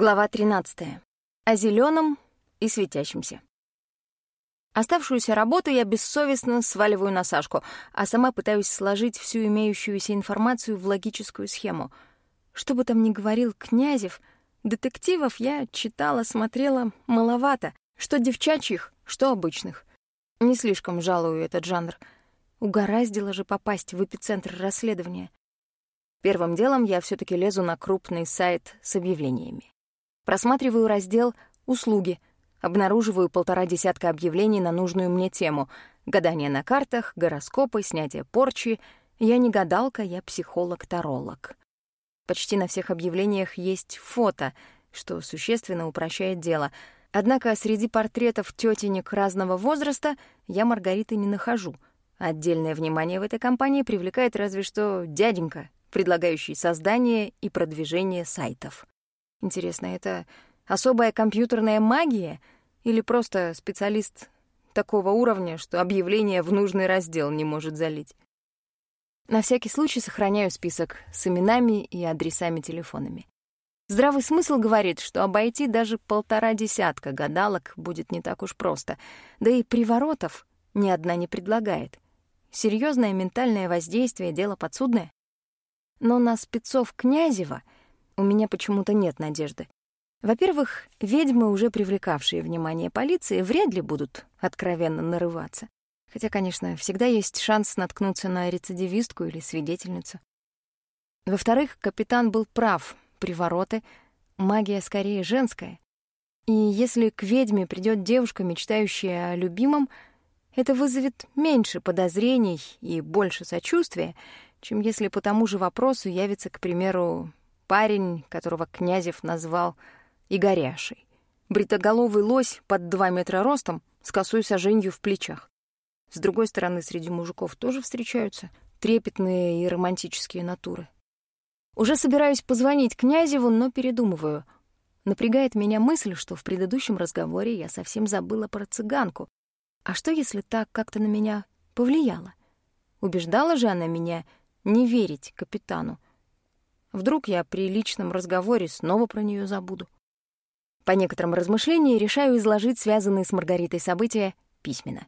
Глава 13. О зеленом и светящемся. Оставшуюся работу я бессовестно сваливаю на Сашку, а сама пытаюсь сложить всю имеющуюся информацию в логическую схему. Что бы там ни говорил Князев, детективов я читала, смотрела маловато, что девчачьих, что обычных. Не слишком жалую этот жанр. Угораздило же попасть в эпицентр расследования. Первым делом я все таки лезу на крупный сайт с объявлениями. Просматриваю раздел «Услуги», обнаруживаю полтора десятка объявлений на нужную мне тему. Гадание на картах, гороскопы, снятие порчи. Я не гадалка, я психолог-таролог. Почти на всех объявлениях есть фото, что существенно упрощает дело. Однако среди портретов тетенек разного возраста я Маргариты не нахожу. Отдельное внимание в этой компании привлекает разве что дяденька, предлагающий создание и продвижение сайтов. Интересно, это особая компьютерная магия или просто специалист такого уровня, что объявление в нужный раздел не может залить? На всякий случай сохраняю список с именами и адресами телефонами. Здравый смысл говорит, что обойти даже полтора десятка гадалок будет не так уж просто, да и приворотов ни одна не предлагает. Серьезное ментальное воздействие — дело подсудное. Но на спецов Князева — у меня почему-то нет надежды. Во-первых, ведьмы, уже привлекавшие внимание полиции, вряд ли будут откровенно нарываться. Хотя, конечно, всегда есть шанс наткнуться на рецидивистку или свидетельницу. Во-вторых, капитан был прав. Привороты — магия скорее женская. И если к ведьме придет девушка, мечтающая о любимом, это вызовет меньше подозрений и больше сочувствия, чем если по тому же вопросу явится, к примеру, парень, которого Князев назвал Игоряшей. Бритоголовый лось под два метра ростом с косой соженью в плечах. С другой стороны, среди мужиков тоже встречаются трепетные и романтические натуры. Уже собираюсь позвонить Князеву, но передумываю. Напрягает меня мысль, что в предыдущем разговоре я совсем забыла про цыганку. А что, если так как-то на меня повлияла? Убеждала же она меня не верить капитану. Вдруг я при личном разговоре снова про нее забуду. По некоторым размышлениям решаю изложить связанные с Маргаритой события письменно.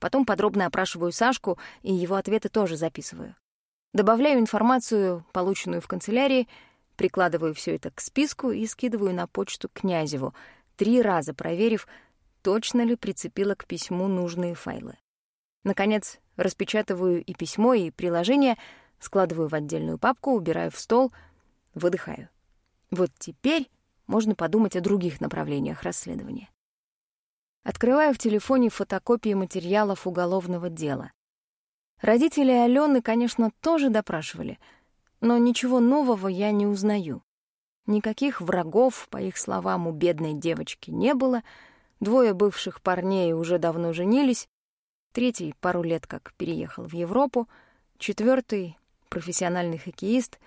Потом подробно опрашиваю Сашку, и его ответы тоже записываю. Добавляю информацию, полученную в канцелярии, прикладываю все это к списку и скидываю на почту Князеву, три раза проверив, точно ли прицепила к письму нужные файлы. Наконец, распечатываю и письмо, и приложение — складываю в отдельную папку, убираю в стол, выдыхаю. Вот теперь можно подумать о других направлениях расследования. Открываю в телефоне фотокопии материалов уголовного дела. Родители Алены, конечно, тоже допрашивали, но ничего нового я не узнаю. Никаких врагов, по их словам, у бедной девочки не было, двое бывших парней уже давно женились, третий пару лет как переехал в Европу, четвертый профессиональный хоккеист,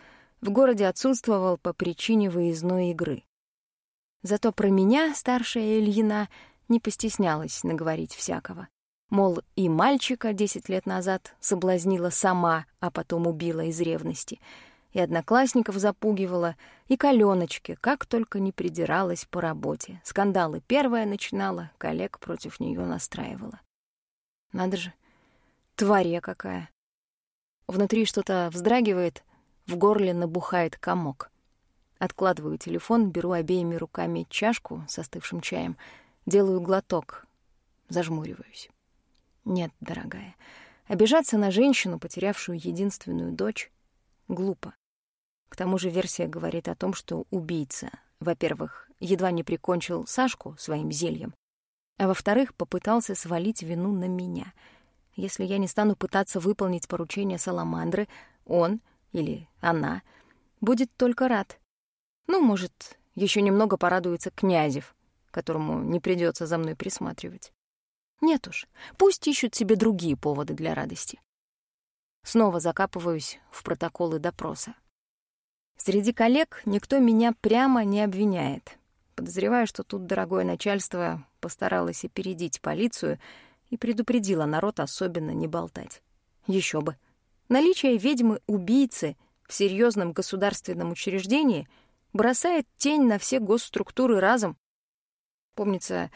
в городе отсутствовал по причине выездной игры. Зато про меня старшая Ильина не постеснялась наговорить всякого. Мол, и мальчика десять лет назад соблазнила сама, а потом убила из ревности, и одноклассников запугивала, и коленочки, как только не придиралась по работе. Скандалы первая начинала, коллег против нее настраивала. Надо же, тварь я какая. Внутри что-то вздрагивает, в горле набухает комок. Откладываю телефон, беру обеими руками чашку с остывшим чаем, делаю глоток, зажмуриваюсь. Нет, дорогая, обижаться на женщину, потерявшую единственную дочь, глупо. К тому же версия говорит о том, что убийца, во-первых, едва не прикончил Сашку своим зельем, а во-вторых, попытался свалить вину на меня — если я не стану пытаться выполнить поручение Саламандры, он или она будет только рад. Ну, может, еще немного порадуется Князев, которому не придется за мной присматривать. Нет уж, пусть ищут себе другие поводы для радости. Снова закапываюсь в протоколы допроса. Среди коллег никто меня прямо не обвиняет. Подозреваю, что тут дорогое начальство постаралось опередить полицию — и предупредила народ особенно не болтать. Еще бы. Наличие ведьмы-убийцы в серьезном государственном учреждении бросает тень на все госструктуры разом. Помнится,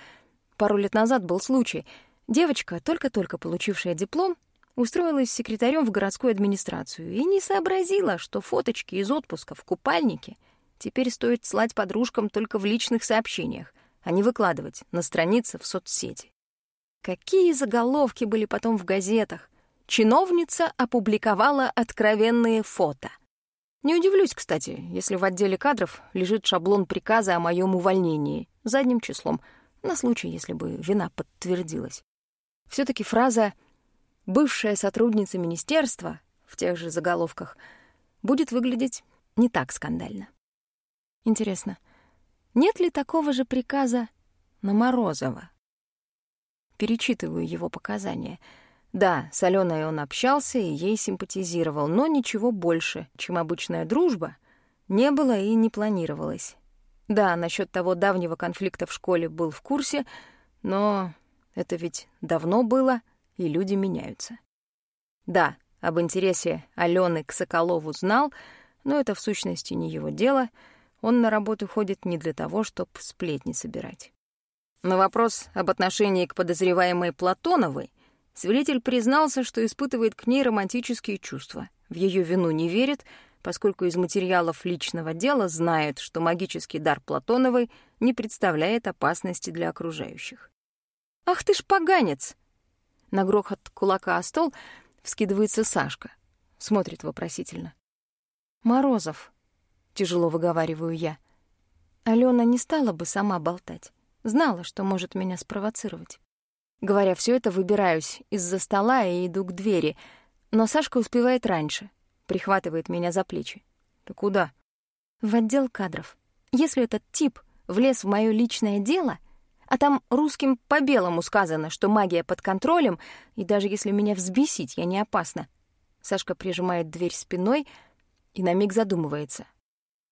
пару лет назад был случай. Девочка, только-только получившая диплом, устроилась секретарем в городскую администрацию и не сообразила, что фоточки из отпуска в купальнике теперь стоит слать подружкам только в личных сообщениях, а не выкладывать на странице в соцсети. Какие заголовки были потом в газетах. Чиновница опубликовала откровенные фото. Не удивлюсь, кстати, если в отделе кадров лежит шаблон приказа о моем увольнении задним числом, на случай, если бы вина подтвердилась. все таки фраза бывшая сотрудница министерства в тех же заголовках будет выглядеть не так скандально. Интересно, нет ли такого же приказа на Морозова? Перечитываю его показания. Да, с Аленой он общался и ей симпатизировал, но ничего больше, чем обычная дружба, не было и не планировалось. Да, насчет того давнего конфликта в школе был в курсе, но это ведь давно было — и люди меняются. Да, об интересе Алены к Соколову знал, но это в сущности не его дело. Он на работу ходит не для того, чтобы сплетни собирать. На вопрос об отношении к подозреваемой Платоновой свидетель признался, что испытывает к ней романтические чувства. В ее вину не верит, поскольку из материалов личного дела знает, что магический дар Платоновой не представляет опасности для окружающих. «Ах ты ж поганец!» На грохот кулака о стол вскидывается Сашка. Смотрит вопросительно. «Морозов», — тяжело выговариваю я. Алена не стала бы сама болтать. Знала, что может меня спровоцировать. Говоря все это, выбираюсь из-за стола и иду к двери, но Сашка успевает раньше, прихватывает меня за плечи. «Ты куда?» «В отдел кадров. Если этот тип влез в мое личное дело, а там русским по белому сказано, что магия под контролем, и даже если меня взбесить, я не опасна. Сашка прижимает дверь спиной и на миг задумывается.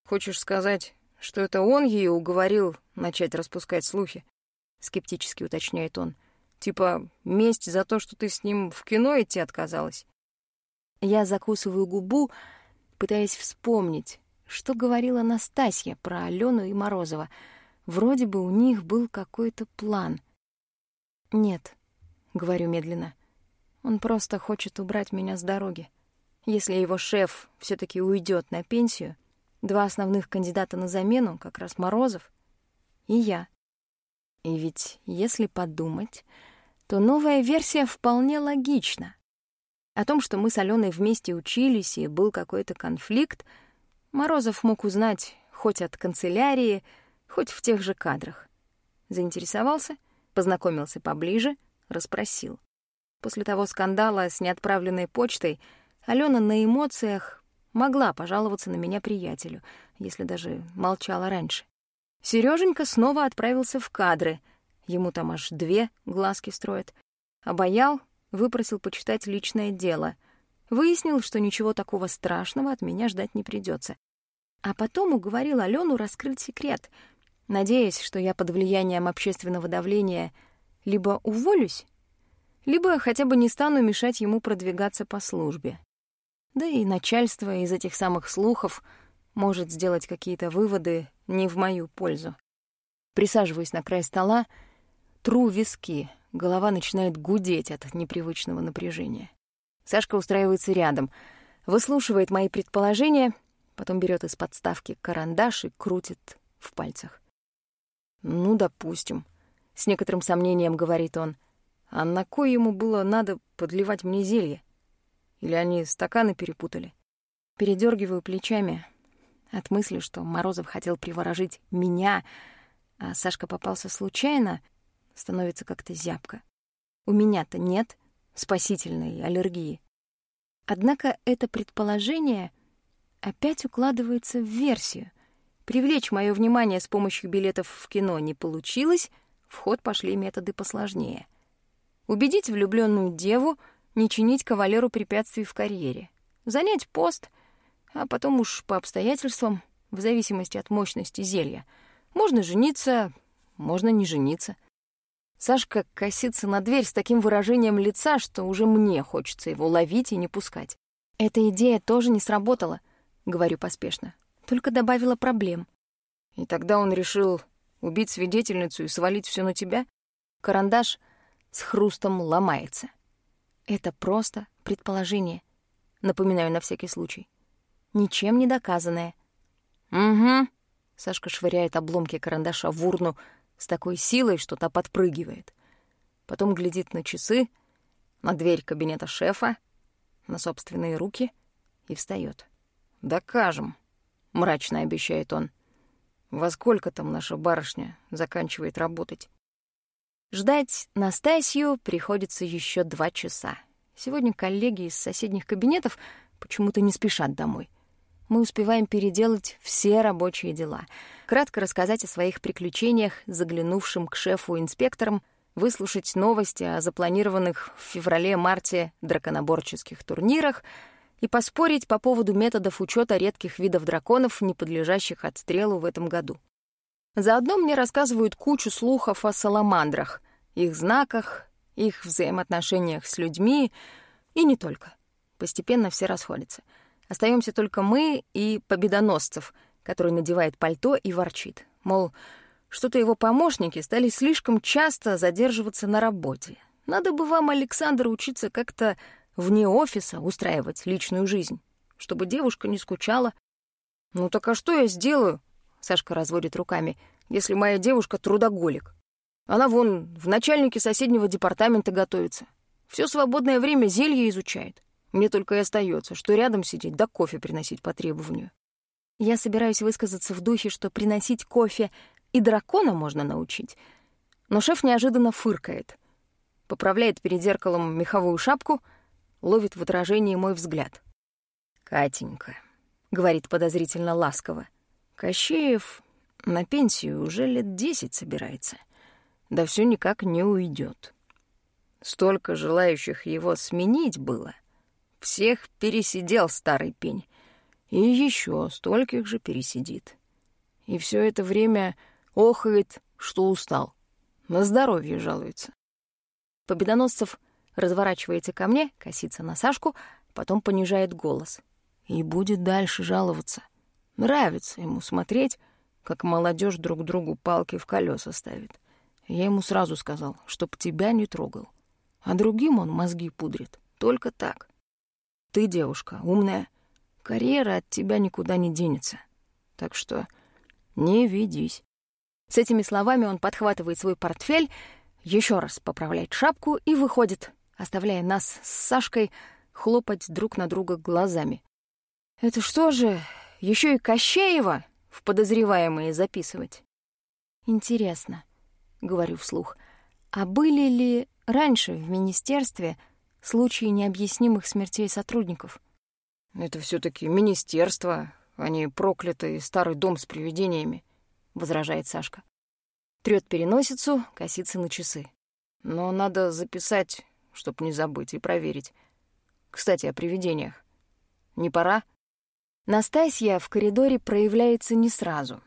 «Хочешь сказать, что это он ее уговорил начать распускать слухи?» — скептически уточняет он. «Типа месть за то, что ты с ним в кино идти отказалась?» Я закусываю губу, пытаясь вспомнить, что говорила Настасья про Алену и Морозова — Вроде бы у них был какой-то план. «Нет», — говорю медленно, — «он просто хочет убрать меня с дороги. Если его шеф все таки уйдет на пенсию, два основных кандидата на замену, как раз Морозов и я. И ведь, если подумать, то новая версия вполне логична. О том, что мы с Аленой вместе учились и был какой-то конфликт, Морозов мог узнать хоть от канцелярии, хоть в тех же кадрах. Заинтересовался, познакомился поближе, расспросил. После того скандала с неотправленной почтой Алена на эмоциях могла пожаловаться на меня приятелю, если даже молчала раньше. Сереженька снова отправился в кадры. Ему там аж две глазки строят. Обаял, выпросил почитать личное дело. Выяснил, что ничего такого страшного от меня ждать не придется. А потом уговорил Алену раскрыть секрет — надеясь, что я под влиянием общественного давления либо уволюсь, либо хотя бы не стану мешать ему продвигаться по службе. Да и начальство из этих самых слухов может сделать какие-то выводы не в мою пользу. Присаживаюсь на край стола, тру виски, голова начинает гудеть от непривычного напряжения. Сашка устраивается рядом, выслушивает мои предположения, потом берет из подставки карандаш и крутит в пальцах. «Ну, допустим», — с некоторым сомнением говорит он. «А на кой ему было надо подливать мне зелье? Или они стаканы перепутали?» Передергиваю плечами от мысли, что Морозов хотел приворожить меня, а Сашка попался случайно, становится как-то зябко. У меня-то нет спасительной аллергии. Однако это предположение опять укладывается в версию — Привлечь мое внимание с помощью билетов в кино не получилось, в ход пошли методы посложнее. Убедить влюбленную деву не чинить кавалеру препятствий в карьере. Занять пост, а потом уж по обстоятельствам, в зависимости от мощности зелья. Можно жениться, можно не жениться. Сашка косится на дверь с таким выражением лица, что уже мне хочется его ловить и не пускать. «Эта идея тоже не сработала», — говорю поспешно только добавила проблем. И тогда он решил убить свидетельницу и свалить все на тебя? Карандаш с хрустом ломается. Это просто предположение. Напоминаю на всякий случай. Ничем не доказанное. Угу. Сашка швыряет обломки карандаша в урну с такой силой, что та подпрыгивает. Потом глядит на часы, на дверь кабинета шефа, на собственные руки и встает. «Докажем», — мрачно обещает он. «Во сколько там наша барышня заканчивает работать?» Ждать Настасью приходится еще два часа. Сегодня коллеги из соседних кабинетов почему-то не спешат домой. Мы успеваем переделать все рабочие дела, кратко рассказать о своих приключениях, заглянувшим к шефу инспекторам, выслушать новости о запланированных в феврале-марте драконоборческих турнирах и поспорить по поводу методов учета редких видов драконов, не подлежащих отстрелу в этом году. Заодно мне рассказывают кучу слухов о саламандрах, их знаках, их взаимоотношениях с людьми и не только. Постепенно все расходятся. Остаемся только мы и победоносцев, который надевает пальто и ворчит. Мол, что-то его помощники стали слишком часто задерживаться на работе. Надо бы вам, Александр, учиться как-то вне офиса устраивать личную жизнь, чтобы девушка не скучала. «Ну так а что я сделаю?» — Сашка разводит руками. «Если моя девушка трудоголик. Она вон в начальнике соседнего департамента готовится. Все свободное время зелье изучает. Мне только и остается, что рядом сидеть да кофе приносить по требованию». Я собираюсь высказаться в духе, что приносить кофе и дракона можно научить. Но шеф неожиданно фыркает. Поправляет перед зеркалом меховую шапку, ловит в отражении мой взгляд. «Катенька», — говорит подозрительно ласково, — «Кощеев на пенсию уже лет десять собирается, да все никак не уйдет. Столько желающих его сменить было. Всех пересидел старый пень, и еще стольких же пересидит. И все это время охает, что устал. На здоровье жалуется. Победоносцев разворачивается ко мне, косится на Сашку, потом понижает голос. И будет дальше жаловаться. Нравится ему смотреть, как молодежь друг другу палки в колеса ставит. Я ему сразу сказал, чтоб тебя не трогал. А другим он мозги пудрит. Только так. Ты девушка, умная. Карьера от тебя никуда не денется. Так что не ведись. С этими словами он подхватывает свой портфель, еще раз поправляет шапку и выходит, оставляя нас с Сашкой хлопать друг на друга глазами. Это что же, еще и Кощеева в подозреваемые записывать? Интересно, говорю вслух, а были ли раньше в министерстве случаи необъяснимых смертей сотрудников? Это все таки министерство, а не проклятый старый дом с привидениями. — возражает Сашка. Трёт переносицу, косится на часы. Но надо записать, чтоб не забыть, и проверить. Кстати, о привидениях. Не пора? Настасья в коридоре проявляется не сразу.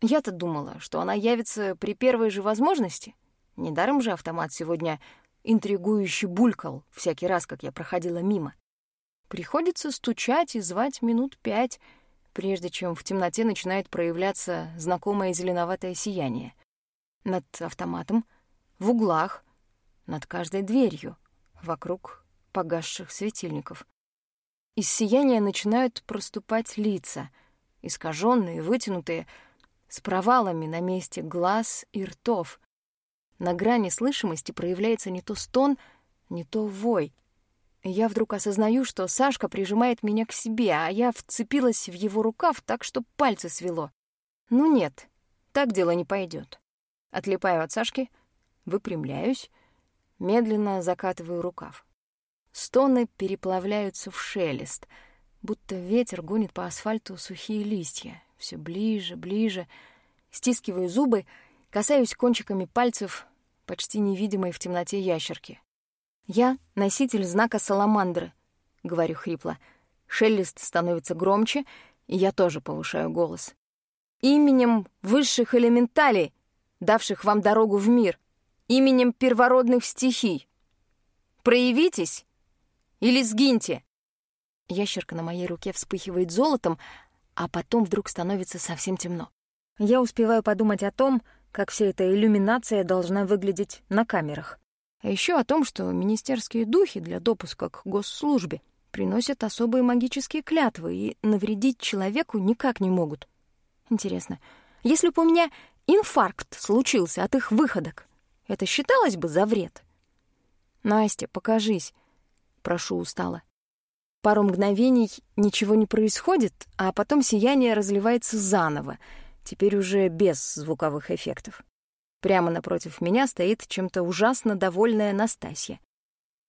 Я-то думала, что она явится при первой же возможности. Недаром же автомат сегодня интригующе булькал всякий раз, как я проходила мимо. Приходится стучать и звать минут пять — прежде чем в темноте начинает проявляться знакомое зеленоватое сияние. Над автоматом, в углах, над каждой дверью, вокруг погасших светильников. Из сияния начинают проступать лица, искаженные, вытянутые, с провалами на месте глаз и ртов. На грани слышимости проявляется не то стон, не то вой — я вдруг осознаю, что Сашка прижимает меня к себе, а я вцепилась в его рукав так, что пальцы свело. Ну нет, так дело не пойдет. Отлипаю от Сашки, выпрямляюсь, медленно закатываю рукав. Стоны переплавляются в шелест, будто ветер гонит по асфальту сухие листья. Все ближе, ближе. Стискиваю зубы, касаюсь кончиками пальцев почти невидимой в темноте ящерки. «Я — носитель знака Саламандры», — говорю хрипло. Шелест становится громче, и я тоже повышаю голос. «Именем высших элементалей, давших вам дорогу в мир, именем первородных стихий. Проявитесь или сгиньте!» Ящерка на моей руке вспыхивает золотом, а потом вдруг становится совсем темно. Я успеваю подумать о том, как вся эта иллюминация должна выглядеть на камерах. А еще о том, что министерские духи для допуска к госслужбе приносят особые магические клятвы и навредить человеку никак не могут. Интересно, если бы у меня инфаркт случился от их выходок, это считалось бы за вред? «Настя, покажись», — прошу устало. Пару мгновений ничего не происходит, а потом сияние разливается заново, теперь уже без звуковых эффектов. Прямо напротив меня стоит чем-то ужасно довольная Настасья.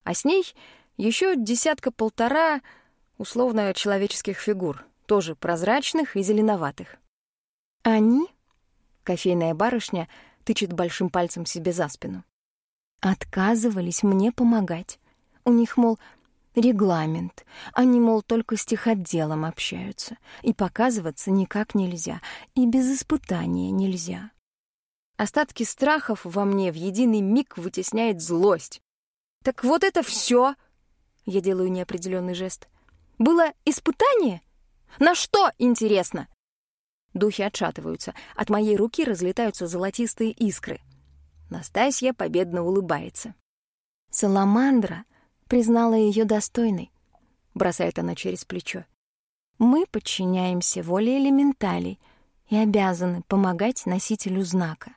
А с ней еще десятка-полтора условно человеческих фигур, тоже прозрачных и зеленоватых. Они, кофейная барышня, тычет большим пальцем себе за спину, отказывались мне помогать. У них, мол, регламент. Они, мол, только с техотделом общаются. И показываться никак нельзя, и без испытания нельзя. Остатки страхов во мне в единый миг вытесняет злость. Так вот это все. Я делаю неопределенный жест. Было испытание? На что, интересно? Духи отшатываются. От моей руки разлетаются золотистые искры. Настасья победно улыбается. Саламандра признала ее достойной, бросает она через плечо. Мы подчиняемся воле элементалей и обязаны помогать носителю знака.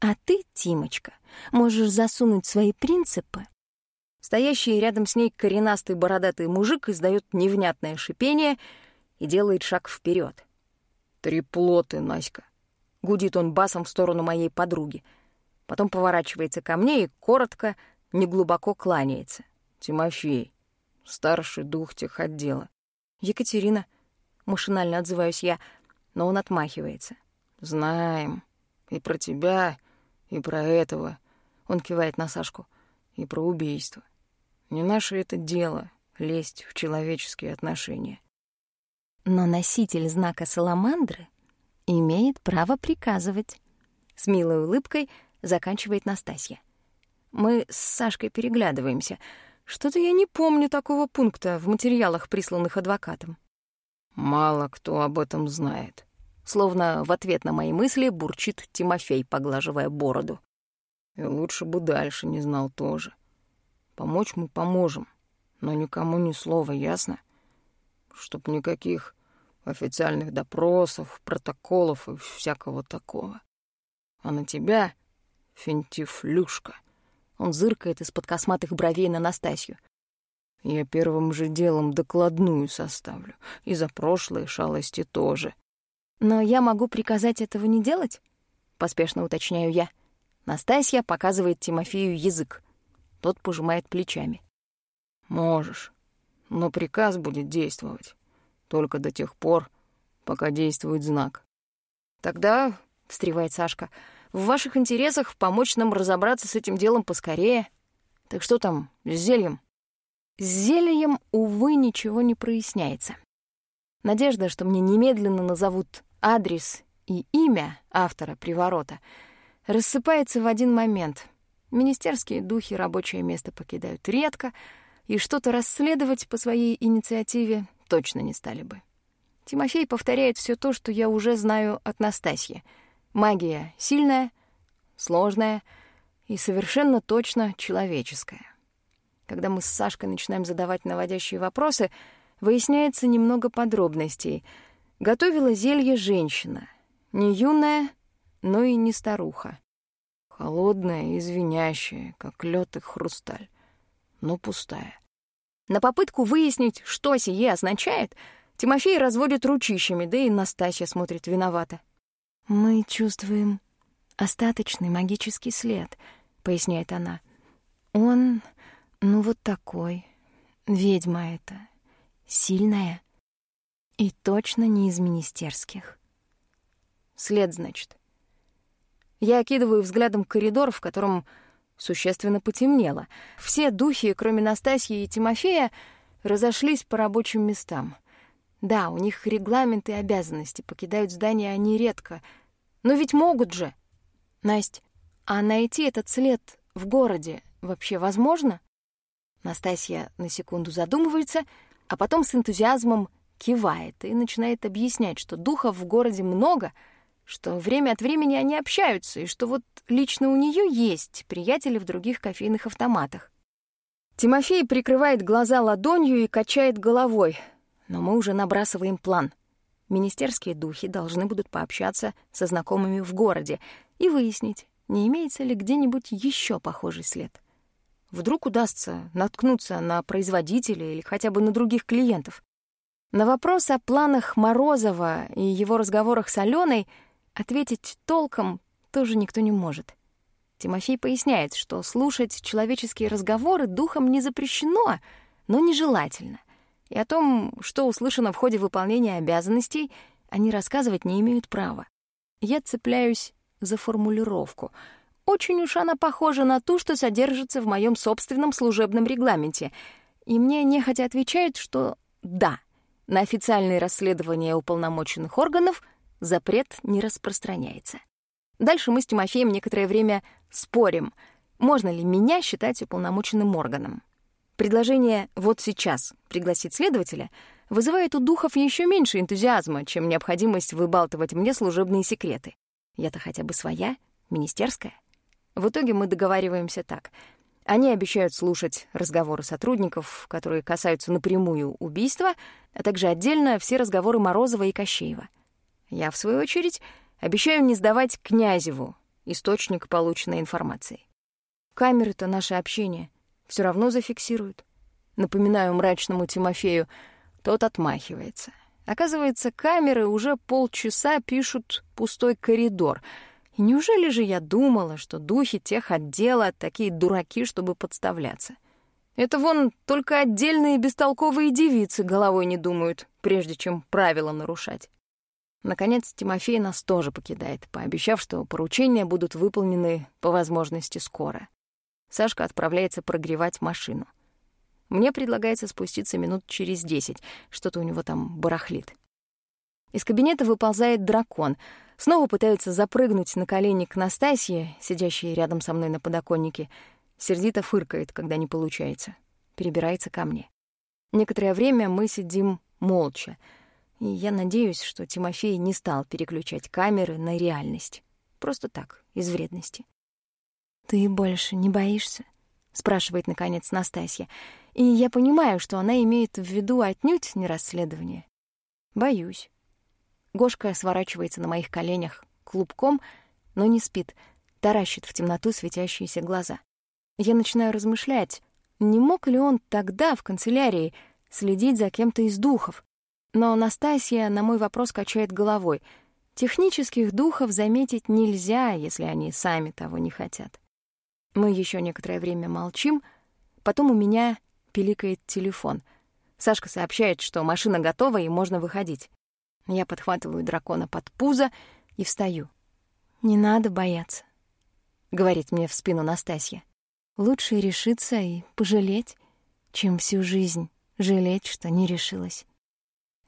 А ты, Тимочка, можешь засунуть свои принципы. Стоящий рядом с ней коренастый бородатый мужик издает невнятное шипение и делает шаг вперед. «Трепло ты, Наська!» — гудит он басом в сторону моей подруги. Потом поворачивается ко мне и коротко, неглубоко кланяется. Тимофей, старший дух тех отдела. Екатерина, машинально отзываюсь я, но он отмахивается. Знаем. И про тебя, и про этого. Он кивает на Сашку. И про убийство. Не наше это дело — лезть в человеческие отношения. Но носитель знака Саламандры имеет право приказывать. С милой улыбкой заканчивает Настасья. Мы с Сашкой переглядываемся — что-то я не помню такого пункта в материалах, присланных адвокатом. Мало кто об этом знает. Словно в ответ на мои мысли бурчит Тимофей, поглаживая бороду. И лучше бы дальше не знал тоже. Помочь мы поможем, но никому ни слова, ясно? Чтоб никаких официальных допросов, протоколов и всякого такого. А на тебя, фентифлюшка, он зыркает из-под косматых бровей на Настасью. Я первым же делом докладную составлю. И за прошлые шалости тоже. Но я могу приказать этого не делать? Поспешно уточняю я. Настасья показывает Тимофею язык. Тот пожимает плечами. Можешь, но приказ будет действовать. Только до тех пор, пока действует знак. Тогда, — встревает Сашка, — в ваших интересах помочь нам разобраться с этим делом поскорее. Так что там с зельем? С зельем, увы, ничего не проясняется. Надежда, что мне немедленно назовут адрес и имя автора приворота, рассыпается в один момент. Министерские духи рабочее место покидают редко, и что-то расследовать по своей инициативе точно не стали бы. Тимофей повторяет все то, что я уже знаю от Настасьи — Магия сильная, сложная и совершенно точно человеческая. Когда мы с Сашкой начинаем задавать наводящие вопросы, выясняется немного подробностей. Готовила зелье женщина. Не юная, но и не старуха. Холодная и звенящая, как лед и хрусталь, но пустая. На попытку выяснить, что сие означает, Тимофей разводит ручищами, да и Настасья смотрит виновата. «Мы чувствуем остаточный магический след», — поясняет она. «Он, ну вот такой. Ведьма это. Сильная. И точно не из министерских». «След, значит». Я окидываю взглядом коридор, в котором существенно потемнело. Все духи, кроме Настасьи и Тимофея, разошлись по рабочим местам — да, у них регламенты и обязанности, покидают здание они редко. Но ведь могут же. Насть, а найти этот след в городе вообще возможно? Настасья на секунду задумывается, а потом с энтузиазмом кивает и начинает объяснять, что духов в городе много, что время от времени они общаются, и что вот лично у нее есть приятели в других кофейных автоматах. Тимофей прикрывает глаза ладонью и качает головой, но мы уже набрасываем план. Министерские духи должны будут пообщаться со знакомыми в городе и выяснить, не имеется ли где-нибудь еще похожий след. Вдруг удастся наткнуться на производителя или хотя бы на других клиентов. На вопрос о планах Морозова и его разговорах с Аленой ответить толком тоже никто не может. Тимофей поясняет, что слушать человеческие разговоры духом не запрещено, но нежелательно. И о том, что услышано в ходе выполнения обязанностей, они рассказывать не имеют права. Я цепляюсь за формулировку. Очень уж она похожа на ту, что содержится в моем собственном служебном регламенте. И мне нехотя отвечают, что да, на официальные расследования уполномоченных органов запрет не распространяется. Дальше мы с Тимофеем некоторое время спорим, можно ли меня считать уполномоченным органом. Предложение «вот сейчас» пригласить следователя вызывает у духов еще меньше энтузиазма, чем необходимость выбалтывать мне служебные секреты. Я-то хотя бы своя, министерская. В итоге мы договариваемся так. Они обещают слушать разговоры сотрудников, которые касаются напрямую убийства, а также отдельно все разговоры Морозова и Кощеева. Я, в свою очередь, обещаю не сдавать Князеву источник полученной информации. Камеры-то наше общение все равно зафиксируют. Напоминаю мрачному Тимофею, тот отмахивается — Оказывается, камеры уже полчаса пишут пустой коридор. И неужели же я думала, что духи тех отдела такие дураки, чтобы подставляться? Это вон только отдельные бестолковые девицы головой не думают, прежде чем правила нарушать. Наконец, Тимофей нас тоже покидает, пообещав, что поручения будут выполнены по возможности скоро. Сашка отправляется прогревать машину. Мне предлагается спуститься минут через десять. Что-то у него там барахлит. Из кабинета выползает дракон. Снова пытается запрыгнуть на колени к Настасье, сидящей рядом со мной на подоконнике. Сердито фыркает, когда не получается. Перебирается ко мне. Некоторое время мы сидим молча. И я надеюсь, что Тимофей не стал переключать камеры на реальность. Просто так, из вредности. «Ты больше не боишься?» — спрашивает, наконец, Настасья. И я понимаю, что она имеет в виду отнюдь не расследование. Боюсь. Гошка сворачивается на моих коленях клубком, но не спит, таращит в темноту светящиеся глаза. Я начинаю размышлять, не мог ли он тогда в канцелярии следить за кем-то из духов. Но Анастасия на мой вопрос качает головой. Технических духов заметить нельзя, если они сами того не хотят. Мы еще некоторое время молчим, потом у меня пиликает телефон. Сашка сообщает, что машина готова и можно выходить. Я подхватываю дракона под пузо и встаю. «Не надо бояться», — говорит мне в спину Настасья. «Лучше решиться и пожалеть, чем всю жизнь жалеть, что не решилась».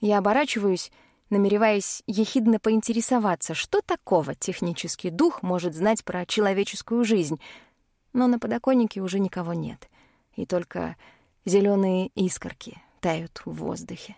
Я оборачиваюсь, намереваясь ехидно поинтересоваться, что такого технический дух может знать про человеческую жизнь, но на подоконнике уже никого нет, и только Зеленые искорки тают в воздухе.